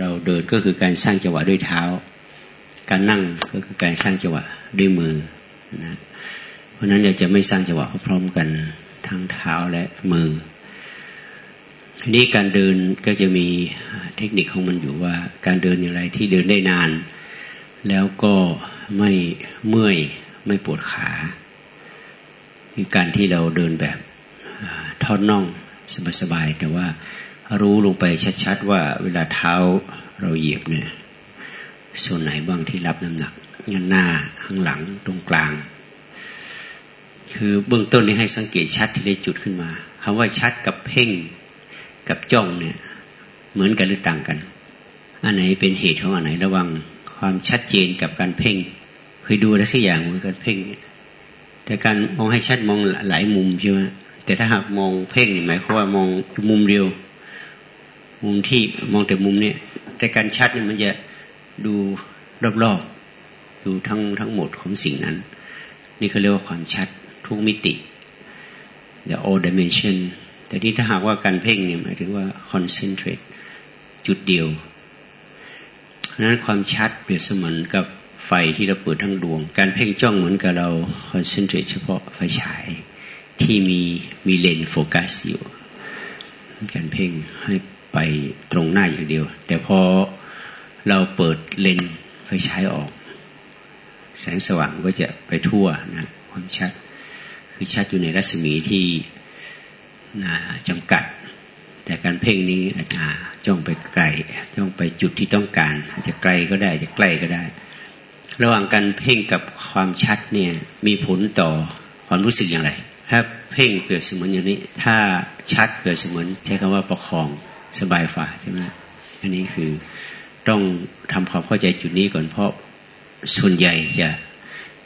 เราเดินก็คือการสร้างจังหวะด้วยเท้า การนั่งก็คือการสร้างจังหวะด้วยมือนะเพราะนั้นเราจะไม่สร้างจังหวะพร้อมกันทั้งเท้าและมือทีนี้การเดินก็จะมีเทคนิคของมันอยู่ว่า การเดินอย่างไรที่เดินได้นาน แล้วก็ไม่เมื่อยไม่ปวดขาคือการที่เราเดินแบบทอดน่องสบายๆแต่ว่า รู้ลงไปชัดๆว่าเวลาเท้าเราเหยียบเนี่ยส่วนไหนบ้างที่รับน้ำหนักเงันหน้าข้างหลังตรงกลาง คือเบื้องต้นนี้ให้สังเกตชัดที่ได้จุดขึ้นมาคำว่าชัดกับเพ่งกับจ้องเนี่ยเหมือนกันหรือต่างกัน อันไหนเป็นเหตุของอันไหนระวังความชัดเจนกับการเพ่งเคยดูอะไรสักอย่างเหมือนกันเพ่ง แต่การมองให้ชัดมองหลายมุมใช่ไหมแต่ถ้าหากมองเพ่งหมายความว่ามองมุมเดียว มุมที่มองแต่มุมนี้แต่การชัดนี่มันจะดูรอบๆดูทั้งทั้งหมดของสิ่งนั้น นี่เขาเรียกว่าความชัดทุกมิติ the all dimension แต่ที่ถ้าหากว่าการเพ่งเนี่ยหมายถึงว่า concentrate จุดเดียวเพราะนั้นความชัดเปรียบเสมือนกับไฟที่เราเปิดทั้งดวง การเพ่งจ้องเหมือนกับเรา concentrate เฉพาะไฟฉายที่มีมีเลนโฟกัสอยู่ การเพ่งให้ ไปตรงหน้าอย่างเดียว แต่พอเราเปิดเลนไฟฉายออก แสงสว่างก็จะไปทั่วนะความชัด คือชัดอยู่ในรัศมีที่จำกัด แต่การเพ่งนี้อาจจะจ้องไปไกลจ้องไปจุดที่ต้องการ อาจจะไกลก็ได้จะใกล้ก็ได้ ระหว่างการเพ่งกับความชัดเนี่ยมีผลต่อความรู้สึกอย่างไรถ้าเพ่งเปรียบเสมือนอย่างนี้ ถ้าชัดเปรียบเสมือนใช้คำว่าประคอง สบายฝ่าใช่ไหมอันนี้คือต้องทำความเข้าใจจุดนี้ก่อนเพราะส่วนใหญ่จะ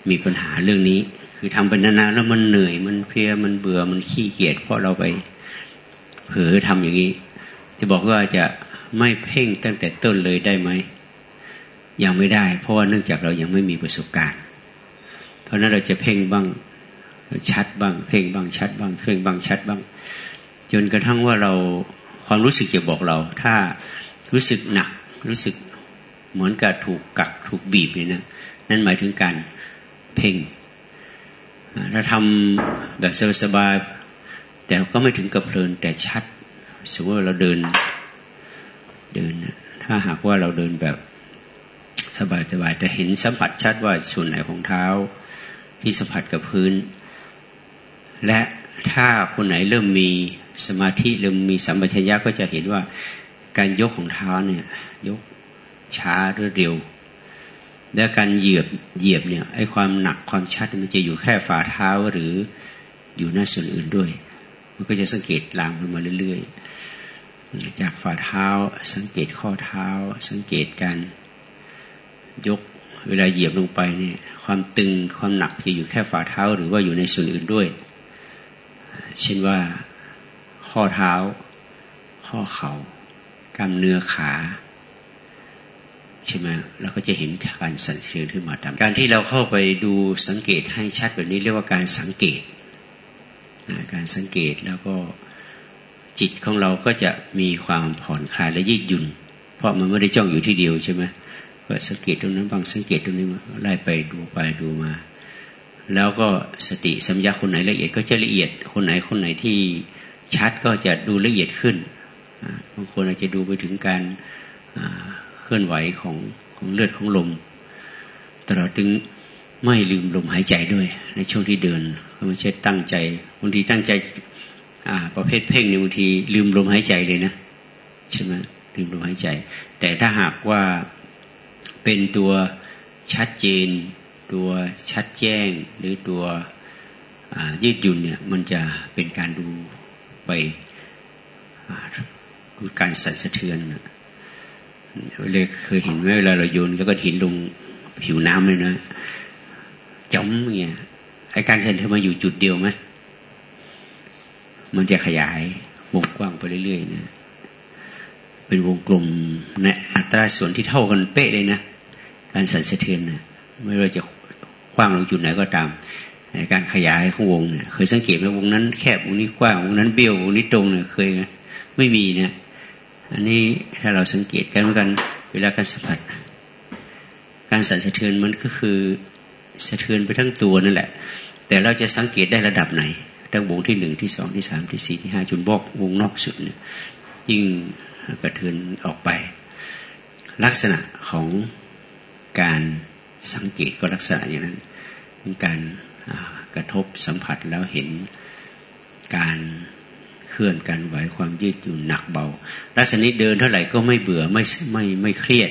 มีปัญหาเรื่องนี้ คือทำไปนานๆแล้วมันเหนื่อย มันเพลียมันเบื่อมันขี้เกียจเพราะเราไปเผลอทำอย่างนี้ จะบอกว่าจะไม่เพ่งตั้งแต่ต้นเลยได้ไหมยังไม่ได้ เพราะว่าเนื่องจากเรายังไม่มีประสบการณ์ เพราะนั้นเราจะเพ่งบ้างชัดบ้าง เพ่งบ้างชัดบ้างเพ่งบ้างชัดบ้าง จนกระทั่งว่าเรา ความรู้สึกจะบอกเรา ถ้ารู้สึกหนัก รู้สึกเหมือนกับถูกกักถูกบีบเนี่ยนะนั่นหมายถึงการเพ่งถ้าทำแบบสบายๆแต่ก็ไม่ถึงกับเพลินแต่ชัดสมมติว่าเราเดินเดิน ถ้าหากว่าเราเดินแบบสบายๆแต่เห็นสัมผัสชัดว่าส่วนไหนของเท้าที่สัมผัสกับพื้น และถ้าคนไหนเริ่มมี สมาธิเริ่มมีสัมปชัญญะก็จะเห็นว่าการยกของเท้าเนี่ยยกช้าหรือเร็ว และการเหยียบเหยียบเนี่ยไอ้ความหนักความชัดมันจะอยู่แค่ฝ่าเท้าหรืออยู่หน้าส่วนอื่นด้วย มันก็จะสังเกตลามขึ้นมาเรื่อย ๆ จากฝ่าเท้าสังเกตข้อเท้า สังเกตการยกเวลาเหยียบลงไปเนี่ยความตึงความหนักจะอยู่แค่ฝ่าเท้า หรือว่าอยู่ในส่วนอื่นด้วย เช่นว่า ข้อเท้า ข้อเขา่ากล้ามเนื้อขาใช่ไหมเราก็จะเห็นการสั่นเชือนขึ้นมาตามการที่เราเข้าไปดูสังเกตให้ชัดแบบนี้เรียกว่าการสังเกตการสังเกตแล้วก็จิตของเราก็จะมีความผ่อนคลายและยืดหยุ่น เพราะมันไม่ได้จ้องอยู่ที่เดียวใช่ไหมก็สังเกตตรงนั้นบางสังเกตตรงนี้มาไล่ไปดูไปดูมา แล้วก็สติสัมยาคนไหนละเอียดก็จะละเอียดคนไหนคนไหนที่ ชัดก็จะดูละเอียดขึ้นบางคนอาจจะดูไปถึงการเคลื่อนไหวของของเลือดของลมตลอดถึงไม่ลืมลมหายใจด้วย ในช่วงที่เดินไม่ใช่ตั้งใจบางทีตั้งใจประเภทเพ่งเนี่ยบางทีลืมลมหายใจเลยนะใช่ไหมลืมลมหายใจ แต่ถ้าหากว่าเป็นตัวชัดเจน ตัวชัดแจ้ง หรือตัวยืดหยุ่นเนี่ยมันจะเป็นการดู ไปการสั่นสะเทือนเลยเคยเห็นไหมเวลาเราโยนก็หินลงผิวน้ำเลยนะจ้อมเงี้ยไอการเซนเธอนมาอยู่จุดเดียวไหมมันจะขยายวงกว้างไปเรื่อยๆนะเป็นวงกลมในอัตราส่วนที่เท่ากันเป๊ะเลยนะการสั่นสะเทือนนะไม่ว่าจะกว้างลงจุดไหนก็ตาม การขยายของวงเนี่ยเคยสังเกตไหมวงนั้นแคบวงนี้กว้างวงนั้นเบี้ยววงนี้ตรงเนี่ยเคยไหมไม่มีนะอันนี้ถ้าเราสังเกตกันเหมือนกันเวลาการสัมผัส การสั่นสะเทือนมันก็คือสะเทือนไปทั้งตัวนั่นแหละ แต่เราจะสังเกตได้ระดับไหนตั้งวงที่หนึ่งที่สองที่สามที่สี่ที่ห้าจนบอกวงนอกสุดเนี่ยยิ่งกระเทือนออกไป ลักษณะของการสังเกตก็ลักษณะอย่างนั้นการ กระทบสัมผัสแล้วเห็นการเคลื่อนการไหวความยืดหยุ่นหนักเบาลักษณะเดินเท่าไหร่ก็ไม่เบื่อไม่ไม่ไม่เครียด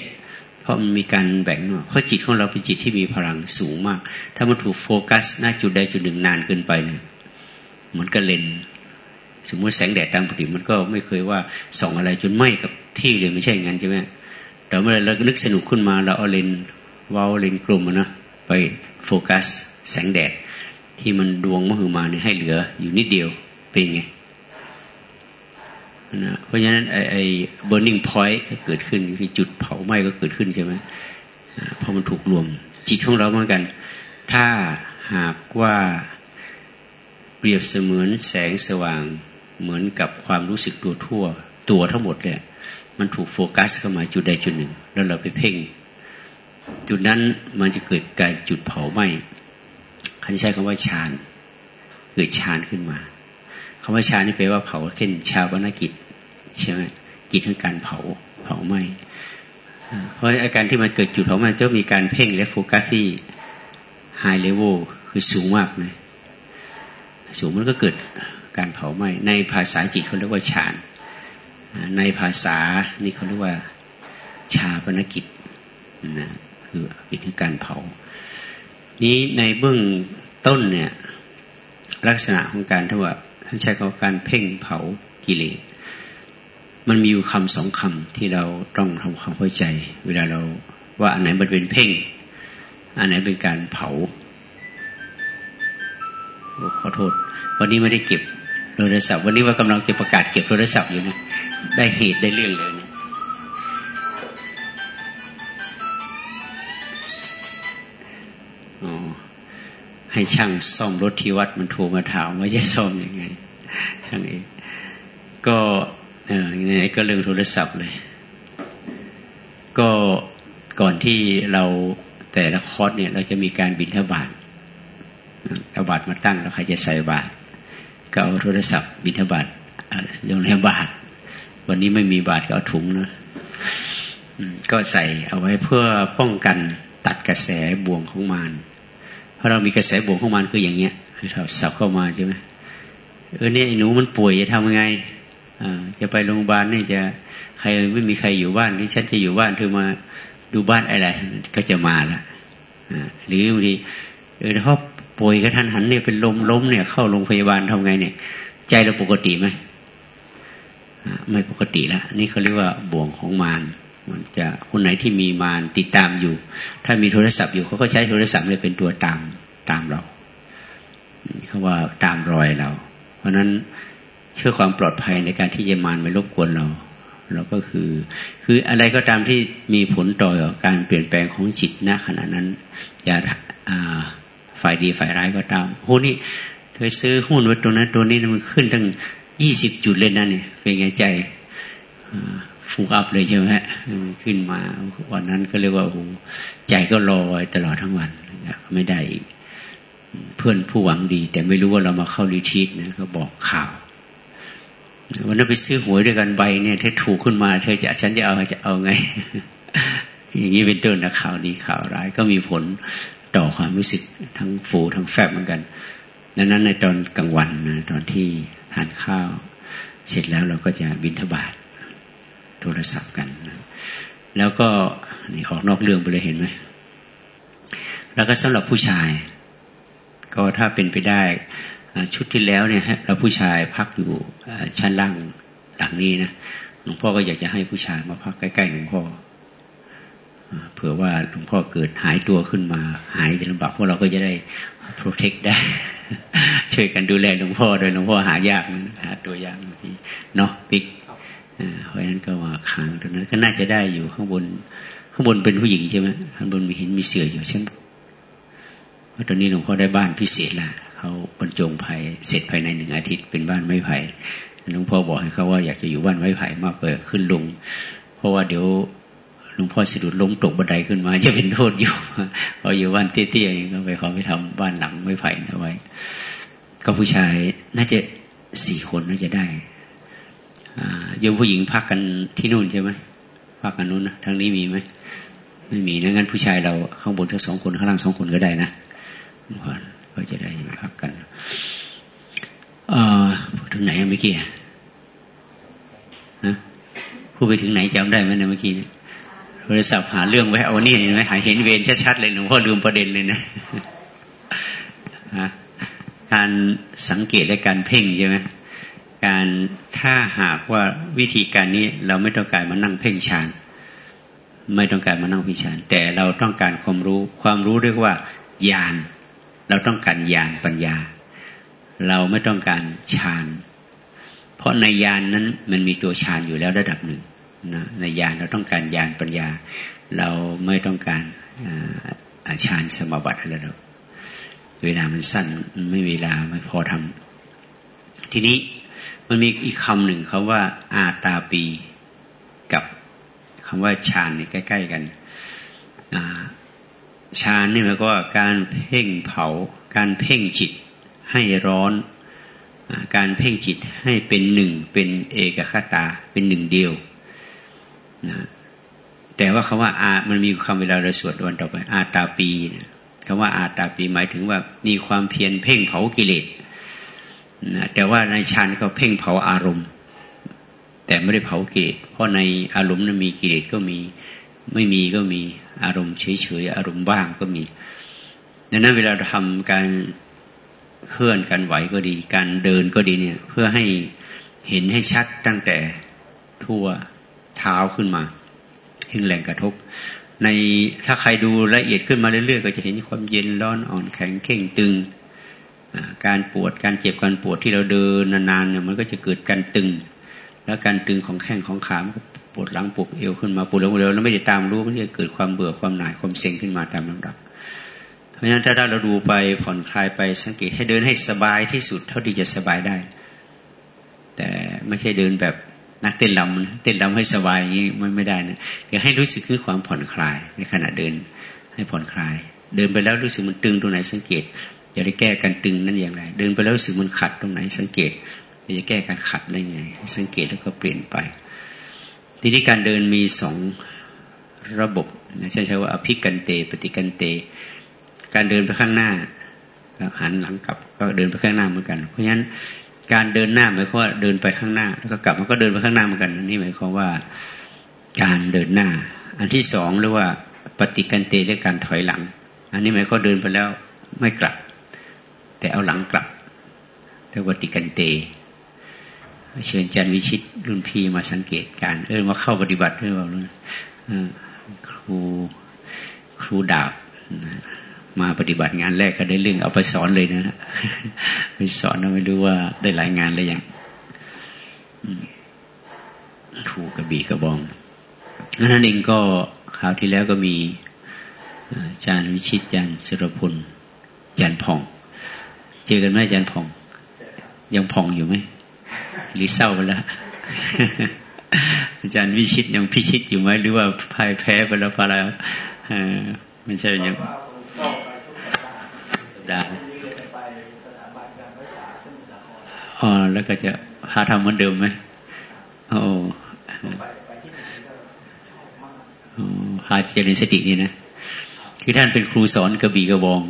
เพราะมันมีการแบ่งเพราะจิตของเราเป็นจิตที่มีพลังสูงมาก ถ้ามันถูกโฟกัสหน้าจุดใดจุดหนึ่งนานเกินไปเนี่ยมันก็เลนสมมติแสงแดดตามปกติมันก็ไม่เคยว่าส่องอะไรจนไหม้กับที่เลยไม่ใช่งั้นใช่ไหมแต่เมื่อเรานึกสนุกขึ้นมาเราเอาเลนวาลเลนกลมนะไปโฟกัส แสงแดด ที่มันดวงมหึมาเนี่ยให้เหลืออยู่นิดเดียวเป็นไงนะเพราะฉะนั้นไอ้ไอ้ burning point ก็เกิดขึ้นคือจุดเผาไหม้ก็เกิดขึ้นใช่ไหมเพราะมันถูกรวม จิตของเราเหมือนกัน ถ้าหากว่าเปรียบเสมือนแสงสว่างเหมือนกับความรู้สึกตัวทั่ว ตัวทั้งหมดเลยมันถูกโฟกัสเข้ามาจุดใดจุดหนึ่ง แล้วเราไปเพ่ง จุดนั้นมันจะเกิดการจุดเผาไหม้ เขาใช้คำว่าฌานเกิดฌานขึ้นมาคำว่าฌานนี่แปลว่าเผาเช่นชาวบนกิจใช่ไหมกิจคือการเผาเผาไหมเพราะอาการที่มันเกิดจุดเผาไหมจะมีการเพ่งและโฟกัสที่ไฮเลเวลคือสูงมากเลยสูงมันก็เกิดการเผาไหมในภาษาจิตเขาเรียกว่าฌานในภาษานี่เขาเรียกว่าชาปนกิจนะคือกิจคือการเผา นี้ในเบื้องต้นเนี่ยลักษณะของการที่ว่าท่านใช้คำการเพ่งเผากิเลสมันมีอยู่คำสองคำที่เราต้องทำความเข้าใจ เวลาเราว่าอันไหนมันเป็นเพ่ง อันไหนเป็นการเผาขอโทษ วันนี้ไม่ได้เก็บโทรศัพท์วันนี้ว่ากำลังจะประกาศเก็บโทรศัพท์อยู่นะได้เหตุได้เรื่องเลย ให้ช่างซ่อมรถที่วัดมันโทรมาถามว่าจะซ่อมอยังไงช่างเองก็เออไหนก็เรื่องโทรศัพท์เลย ก็ก่อนที่เราแต่ละคอร์สเนี่ยเราจะมีการบินทบาทเอาบาทมาตั้งแล้วใครจะใส่บาทก็เอาโทรศัพท์ บิณฑบาตลงในบาท วันนี้ไม่มีบาทก็เอาถุงนะก็ใส่เอาไว้เพื่อป้องกันตัดกระแสบ่วงของมาร เพราะเรามีกระแสบวงของมารคืออย่างเงี้ยสับเข้ามาใช่ไหมเออเนี่ยหนูมันป่วยจะทำยังไงจะไปโรงพยาบาลนี่จะใครไม่มีใครอยู่บ้านที่ฉันจะอยู่บ้านเธอมาดูบ้านอะไร ก็จะมาละหรือบางทีเออถ้าป่วยกระทันหันเนี่ยเป็นลมล้มเนี่ยเข้าโรงพยาบาลทำไงเนี่ย ใจเราปกติไหมไม่ปกติล้วนี่เขาเรียกว่าบ่วงของมาร มันจะคนไหนที่มีมารติดตามอยู่ ถ้ามีโทรศัพท์อยู่เขาก็ใช้โทรศัพท์เลยเป็นตัวตามตามเราเขาว่าตามรอยเรา เพราะนั้นเชื่อความปลอดภัยในการที่จะมารไม่รบกวนเรา เราก็คือ คืออะไรก็ตามที่มีผลต่อการเปลี่ยนแปลงของจิตณขณะนั้นจะฝ่ายดีฝ่ายร้ายก็ตามหุ้นนี่เธอซื้อหุ้นไว้ตัวนั้นตัวนี้มันขึ้นตั้งยี่สิบจุดเลยนะเนี่ยเป็นไงใจ ฟูอัพเลยใช่ไหมขึ้นมาวันนั้นก็เรียกว่าโอ้ใจก็รอไว้ตลอดทั้งวันไม่ได้เพื่อนผู้หวังดี แต่ไม่รู้ว่าเรามาเข้ารีทีสนะก็บอกข่าววันนั้นไปซื้อหวยด้วยกันใบเนี่ยถ้าถูกขึ้นมาเธอจะฉันจะเอาจะเอาไง อย่างนี้เป็นต้นนะข่าวดีข่าวร้ายก็มีผลต่อความรู้สึกทั้งฟูทั้งแฟบเหมือนกันดังนั้นในตอนกลางวันนะตอนที่ทานข้าว เสร็จแล้วเราก็จะบินทบาท โทรศัพท์กันนะแล้วก็นี่ออกนอกเรื่องไปเลยเห็นไหมแล้วก็สำหรับผู้ชาย ก็ถ้าเป็นไปได้ชุดที่แล้วเนี่ยเราผู้ชายพักอยู่ชั้นล่างหลังนี้นะหลวงพ่อก็อยากจะให้ผู้ชายมาพักใกล้ๆหลวงพ่อเผื่อว่าหลวงพ่อเกิดหายตัวขึ้นมา หายจะลำบากพวกเราก็จะได้โปรเทคได้ ช่วยกันดูแลหลวงพ่อโดยหลวงพ่อหายากหาตัวยากทีเนาะปิ๊ก เพราะฉะนั้นก็มาค้างตรงนั้นก็น่าจะได้อยู่ข้างบน ข้างบนเป็นผู้หญิงใช่ไหมข้างบนมีเห็นมีเสืออยู่ใช่ไหมเพราะตอนนี้หลวงพ่อได้บ้านพิเศษละเขาบรรจงภัยเสร็จภายในหนึ่งอาทิตย์เป็นบ้านไม้ไผ่หลวงพ่อบอกให้เขาว่าอยากจะอยู่บ้านไม้ไผ่มากกว่าขึ้นลง เพราะว่าเดี๋ยวหลวงพ่อสะดุดล้มตกบันไดขึ้นมา จะเป็นโทษอยู่พออยู่บ้านเตี้ยๆก็ไปขอไปทำบ้านหลังไม้ไผ่เอาไว้ ก็ผู้ชายน่าจะสี่คนน่าจะได้ โยมผู้หญิงพักกันที่นู่นใช่ไหมพักกันนู้นนะทางนี้มีไหมไม่มีนะงั้นผู้ชายเราข้างบนทั้งสองคนข้างล่างสองคนก็ได้นะก็จะได้พักกันเอ่อถึงไหนเมื่อกี้นะพูดไปถึงไหนจำได้ไหมนะเมื่อกี้โทรศัพท์หาเรื่องไว้เอานี่เห็นไหมหาเห็นเวรชัดๆเลยหลวงพ่อลืมประเด็นเลยนะการสังเกตและการเพ่งใช่ไหม การถ้าหากว่าวิธีการนี้เราไม่ต้องการมานั่งเพ่งฌานไม่ต้องการมานั่งพิชานแต่เราต้องการความรู้ ความรู้เรียกว่าญาณเราต้องการญาณปัญญา เราไม่ต้องการฌานเพราะในญาณนนั้นมันมีตัวฌานอยู่แล้วระดับหนึ่งนะในญาณเราต้องการญาณปัญญา เราไม่ต้องการฌานสมบัติอะไรหรอกเวลามันสั้นไม่เวลาไม่พอทำทีนี้ มันมีอีกคำหนึ่งเขาว่าอาตาปี กับคำว่าฌานนี่ใกล้ ๆ กันฌานนี่หมายก็ว่าการเพ่งเผา การเพ่งจิตให้ร้อน การเพ่งจิตให้เป็นหนึ่งเป็นเอกคตาเป็นหนึ่งเดียวนะแต่ว่าคำว่าอา มันมีคำเวลาเราสวดวันต่อไปอาตาปีนะคำว่าอาตาปีหมายถึงว่ามีความเพียรเพ่งเผากิเลส นะแต่ว่าในฌานก็เพ่งเผาอารมณ์ แต่ไม่ได้เผากิเลสเพราะในอารมณ์นั้นมีกิเลสก็มีไม่มีก็มีอารมณ์เฉยๆอารมณ์บ้างก็มีดังนั้นเวลาทำการเคลื่อนการไหวก็ดี การเดินก็ดีเนี่ย เพื่อให้เห็นให้ชัดตั้งแต่ทั่วเท้าขึ้นมาถึงแหล่งกระทบ ในถ้าใครดูละเอียดขึ้นมาเรื่อยๆ ก็จะเห็นความเย็นร้อนอ่อนแข็งเข่งตึง การปวดการเจ็บการปวดที่เราเดินนานๆเนี่ยมันก็จะเกิดการตึง แล้วการตึงของแข้งของขามปวดหลังปวดเอวขึ้นมาปวดหลังเร็วแล้วไม่ได้ตามรู้มันจะเกิดความเบื่อความหน่ายความเซ็งขึ้นมาตามลำดับเพราะฉะนั้นถ้าเราดูไปผ่อนคลายไปสังเกตให้เดินให้สบายที่สุดเท่าที่จะสบายได้ แต่ไม่ใช่เดินแบบนักเต้นลำเต้นลำให้สบายอย่างนี้มันไม่ได้นะเดี๋ยวให้รู้สึกคือความผ่อนคลายในขณะเดินให้ผ่อนคลาย เดินไปแล้วรู้สึกมันตึงตรงไหนสังเกต จะได้แก้การตึงนั้นอย่างไร เดินไปแล้วรู้สึกมันขัดตรงไหน สังเกตจะแก้การขัดได้ไง สังเกตแล้วก็เปลี่ยนไป ทีนี้การเดินมีสองระบบนะใช้ใช้ว่าอภิกันเต ปฏิกันเต การเดินไปข้างหน้าหันหลังกลับก็เดินไปข้างหน้าเหมือนกัน เพราะฉะนั้นการเดินหน้าหมายความว่าเดินไปข้างหน้า แล้วก็กลับมันก็เดินไปข้างหน้าเหมือนกันนี่หมายความว่าการเดินหน้า อันที่สองเรียกว่าปฏิกันเตเรียกการถอยหลัง อันนี้หมายความเดินไปแล้วไม่กลับ แต่เอาหลังกลับเรียกว่าติกันเต เชิญจันวิชิตรุ่นพี่มาสังเกตการ เออมาเข้าปฏิบัติด้วยว่าครูครูดาบมาปฏิบัติงานแรกก็ได้เรื่องเอาไปสอนเลยนะไปสอนเราไม่รู้ว่าได้หลายงานแล้วยังครูกระบี่กระบองนั่นเองก็คราวที่แล้วก็มีอาจารย์วิชิตอาจารย์สุรพลอาจารย์ผ่อง เจอกันไหมอาจารย์ผ่อง ยังผ่องอยู่ไหมหรือเศร้าไปแล้วอาจารย์วิชิตยังพิชิตอยู่ไหมหรือว่าพ่ายแพ้ไปแล้วพาแล้วไม่ใช่ยังดาอ๋อแล้วก็จะพาทำเหมือนเดิมไหมโอ้พาเจริญสตินี่นะคือท่านเป็นครูสอนกระบี่กระบอง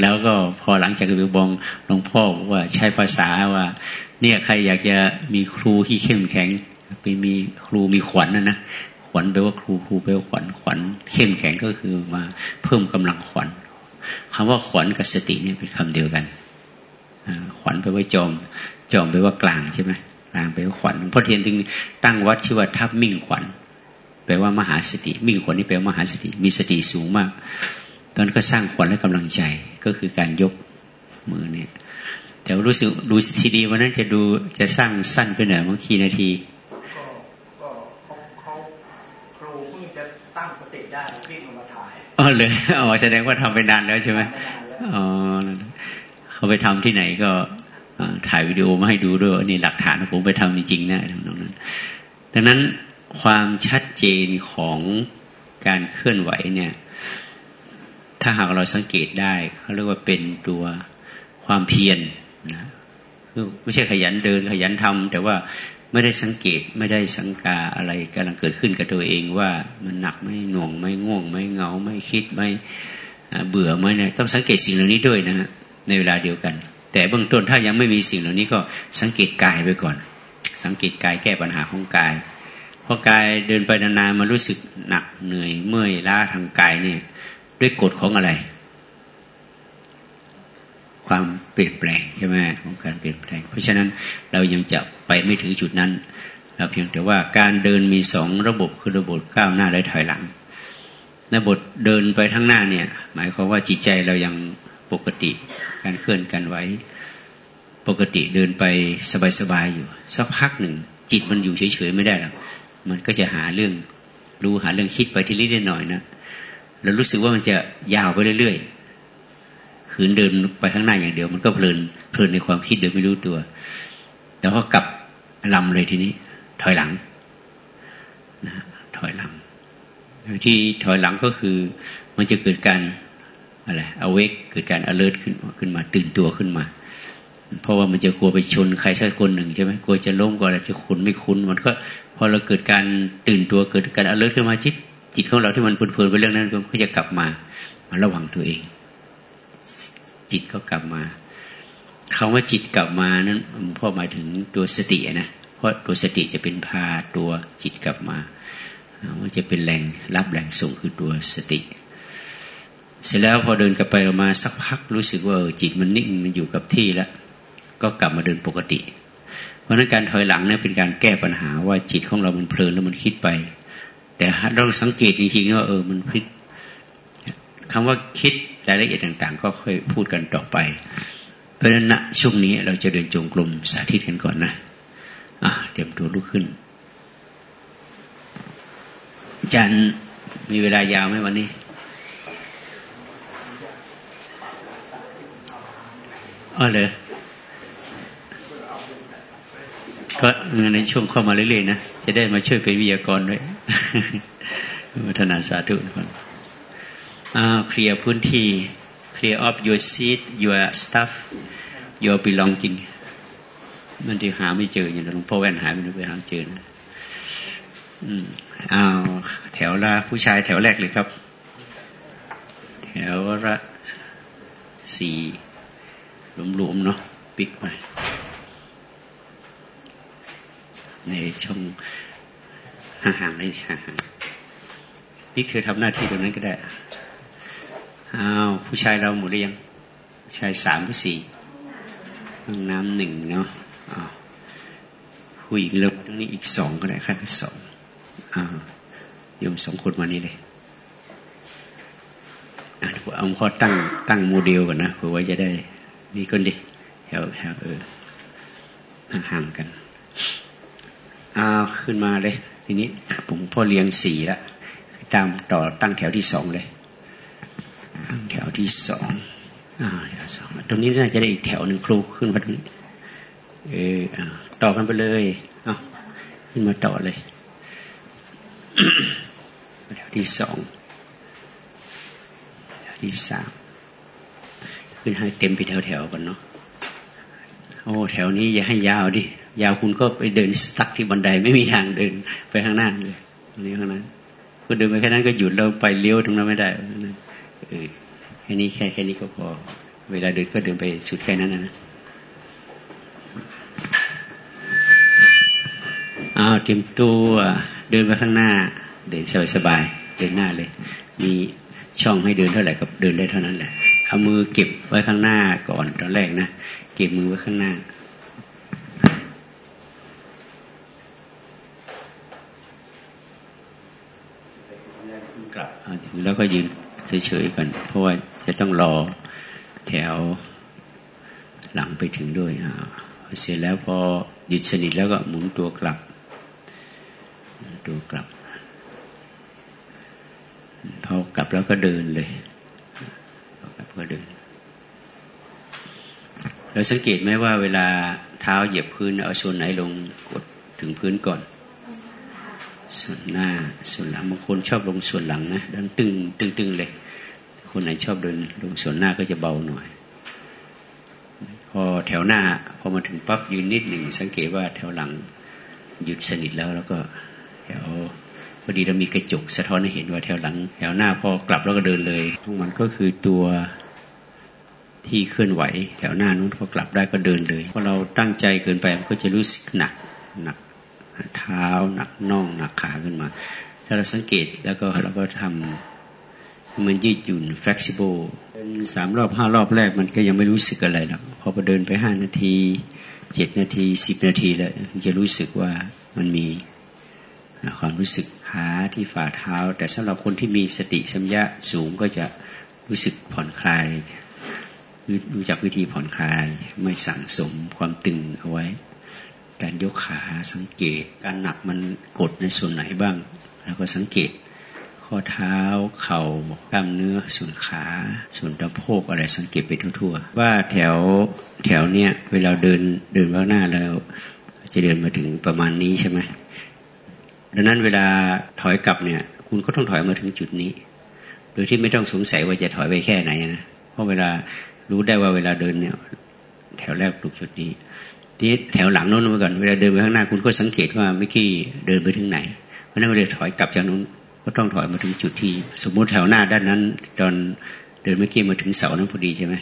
แล้วก็พอหลังจากกระบี่กระบองหลวงพ่อบอกว่าใช้ภาษาว่า เนี่ยใครอยากจะมีครูที่เข้มแข็งไปมีครูมีขวัญนนะนะขวัญแปลว่าครูครูแปลว่าขวัญขวัญเข้มแข็งก็คือมาเพิ่มกำลังขวัญคำว่าขวัญกับสติเนี่ยเป็นคำเดียวกันขวัญแปลว่าจอมจอมแปลว่ากลางใช่ไหมกลางแปลว่าขวัญพระเทียนจึงตั้งวัดชื่อว่าทับมิ่งขวัญแปลว่ามหาสติ มิ่งขวัญนี่แปลว่ามหาสติ มีสติสูงมาก ตอนก็สร้างขวัญและกำลังใจก็คือการยกมือเนี่ย แต่รู้สึกดูซีดีวันนั้นจะดูจะสร้างสั้นไปหน่อยบางทีนาทีก็เขาครูเพิ่งจะตั้งสติได้พี่มาถ่ายอ๋อเลยอ๋อแสดงว่าทำไปนานแล้วใช่ไหมอ๋อเขาไปทำที่ไหนก็ถ่ายวิดีโอมาให้ดูด้วยนี่หลักฐานผมไปทำจริงๆนะทั้งนั้น ดังนั้นความชัดเจนของการเคลื่อนไหวเนี่ย ถ้าหากเราสังเกตได้เขาเรียกว่าเป็นตัวความเพียรนะคือไม่ใช่ขยันเดินขยันทำแต่ว่าไม่ได้สังเกตไม่ได้สังกาอะไรกำลังเกิดขึ้นกับตัวเองว่ามันหนักไม่หน่วงไม่ง่วงไม่เงาไม่คิดไม่เบื่อไหมเนี่ยต้องสังเกตสิ่งเหล่านี้ด้วยนะฮะในเวลาเดียวกัน แต่เบื้องต้นถ้ายังไม่มีสิ่งเหล่านี้ก็สังเกตกายไปก่อน สังเกตกายแก้ปัญหาของกายพอกายเดินไปนานๆมารู้สึกหนักเหนื่อยเมื่อยล้าทางกายเนี่ย ด้วยกฎของอะไร ความเปลี่ยนแปลงใช่ไหมของการเปลี่ยนแปลง เพราะฉะนั้นเรายังจะไปไม่ถึงจุดนั้นเราเพียงแต่ว่าการเดินมีสองระบบคือระบบก้าวหน้าและถอยหลังระบบเดินไปข้างหน้าเนี่ย หมายความว่าจิตใจเรายังปกติการเคลื่อนกันไว้ ปกติเดินไปสบายๆอยู่ สักพักหนึ่ง จิตมันอยู่เฉยๆไม่ได้หรอกมันก็จะหาเรื่องรู้หาเรื่องคิดไปทีละนิดหน่อยนะ แล้วรู้สึกว่ามันจะยาวไปเรื่อยๆขืนเดินไปข้างหน้าอย่างเดียว มันก็เพลินเพลินในความคิดโดยไม่รู้ตัว แต่พอกลับลำเลยทีนี้ ถอยหลังนะถอยหลังที่ถอยหลังก็คือมันจะเกิดการอะไรเอาเวกเกิดการ alert ขึ้นขึ้นมา ตื่นตัวขึ้นมา เพราะว่ามันจะกลัวไปชนใครสักคนหนึ่งใช่ไหมกลัวจะล้มกลัวอะไรจะคุ้นไม่คุ้น มันก็พอเราเกิดการตื่นตัวเกิดการอเลิร์ขึ้นมาจิต จิตของเราที่มันเพลินไปเรื่องนั้นก็จะกลับมามาระวังตัวเอง จิตก็กลับมาคาว่าจิตกลับมานั้นพ่อหมายถึงตัวสตินะเพราะตัวสติจะเป็นพาตัวจิตกลับมาว่าจะเป็นแรงรับแรงส่งคือตัวสติ เสร็จแล้วพอเดินกลับไปออกมาสักพักรู้สึกว่าจิตมันนิ่งมันอยู่กับที่แล้ว ก็กลับมาเดินปกติ เพราะนั้นการถอยหลังเนี่ยเป็นการแก้ปัญหาว่าจิตของเรามันเพลินแล้วมันคิดไป แต่เราสังเกตจริงๆว่าเออมันคิดคำว่าคิดรายละเอียดต่าง ๆ ก็ค่อยพูดกันต่อไป เพราะฉะนั้นณช่วงนี้เราจะเดินจงกรมสาธิตกันก่อนนะอะเตรียมตัวลุกขึ้นจันมีเวลายาวไหมวันนี้อ๋อเลยก็ในช่วงเข้ามาเรื่อยๆนะ จะได้มาช่วยเป็นวิทยากรด้วย วัฒนาสาธุคนเคลียร์พื้นที่ clear up your seat your stuff your belonging มันที่หาไม่เจออย่างหลวงพ่อแว่นหายไปไปหาเจอนะอ้าวแถวละผู้ชายแถวแรกเลยครับ แถวละสี่หลวมๆเนาะปิกไปในช่อง ห่างๆเลยห่างๆนี่คือทำหน้าที่ตรงนั้นก็ได้อ้าวผู้ชายเราหมดหรือยังชายสามหรือสี่ห้องน้ำหนึ่งเนาะอ้าวผู้หญิงเราตรงนี้อีกสองก็ได้ค่สองอ้าวยมสองคนมานี้เลยเอาข้อตั้งตั้งโมเดลก่อนนะเพื่อว่าจะได้ มีคนดิแถวแถวเออห่างๆกันอ้าวขึ้นมาเลย ทีนี้ผมพ่อเลี้ยงสี่ละตามต่อตั้งแถวที่สองเลย ตั้งแถวที่สองอ่าแถวสองตรงนี้น่าจะได้อีกแถวหนึ่งครูขึ้นมาตรงนี้เออต่อกันไปเลยเอาขึ้นมาต่อเลยแถวที่สองแถวที่สามขึ้นให้เต็มไปแถวๆก่อนเนาะโอ้แถวนี้อย่าให้ยาวดิ ยาวคุณก็ไปเดินสตักที่บันไดไม่มีทางเดินไปข้างหน้าเลยนี้ข้างนั้นคุณเดินไปแค่นั้นก็หยุดเราไปเลี้ยวตรงนั้นไม่ได้เออแค่นี้แค่แค่นี้ก็พอ เวลาเดินก็เดินไปสุดแค่นั้นนะอ้าวเตรียมตัวเดินไปข้างหน้า เดินสบายๆเดินหน้าเลย มีช่องให้เดินเท่าไหร่ก็เดินได้เท่านั้นแหละเอามือเก็บไว้ข้างหน้าก่อนตอนแรกนะเก็บมือไว้ข้างหน้ากลับ แล้วก็ยืนเฉยๆกัน เพราะว่าจะต้องรอแถวหลังไปถึงด้วยอ่าเสร็จแล้วพอหยุดสนิทแล้วก็หมุนตัวกลับตัวกลับพอกลับแล้วก็เดินเลยพอกลับก็เดินเราสังเกตไหมว่าเวลาเท้าเหยียบพื้นเอาส่วนไหนลงกดถึงพื้นก่อน ส่วนหน้าส่วนหลังบางคนชอบลงส่วนหลังนะดันตึงตึงตึงเลย คนไหนชอบเดินลงส่วนหน้าก็จะเบาหน่อย พอแถวหน้าพอมาถึงปั๊บยืนนิดหนึ่งสังเกตว่าแถวหลังหยุดสนิทแล้วแล้วก็แถวพอดีเรามีกระจกสะท้อนให้เห็นว่าแถวหลัง แถวหน้าพอกลับแล้วก็เดินเลยทั้งมันก็คือตัวที่เคลื่อนไหว แถวหน้านู้นพอกลับได้ก็เดินเลยพอเราตั้งใจเกินไปมันก็จะรู้สึกหนักหนัก เท้าหนักน่องหนักขาขึ้นมา ถ้าเราสังเกตแล้วก็เราก็ทำมันยืดหยุ่น flexible สามรอบห้ารอบแรกมันก็ยังไม่รู้สึกอะไรหรอกพอไปเดินไปห้านาทีเจ็ดนาทีสิบนาทีแล้วจะรู้สึกว่ามันมีความรู้สึกขาที่ฝ่าเท้า แต่สำหรับคนที่มีสติสัมยาสูงก็จะรู้สึกผ่อนคลายรู้จักวิธีผ่อนคลาย ไม่สั่งสมความตึงเอาไว้ การยกขาสังเกต การหนักมันกดในส่วนไหนบ้าง แล้วก็สังเกต ข้อเท้าเข่ากล้ามเนื้อส่วนขาส่วนตะโพกอะไรสังเกตไปทั่วๆว่าแถวแถวเนี้ยเวลาเดินเดินว่าหน้าแล้ว จะเดินมาถึงประมาณนี้ใช่ไหมดังนั้นเวลาถอยกลับเนี่ย คุณก็ต้องถอยมาถึงจุดนี้ โดยที่ไม่ต้องสงสัยว่าจะถอยไปแค่ไหนนะเพราะเวลารู้ได้ว่าเวลาเดินเนี่ย แถวแรกถูกจุดนี้ ทีแถวหลังโน้นมาก่อนเวลาเดินไปข้างหน้าคุณก็สังเกตว่าเมื่อกี้เดินไปถึงไหนเพราะนั้นเวลาถอยกลับจากนู้นก็ต้องถอยมาถึงจุดที่ สมมุติแถวหน้าด้านนั้น ตอนเดินเมื่อกี้มาถึงเสานั้นพอดีใช่ไหม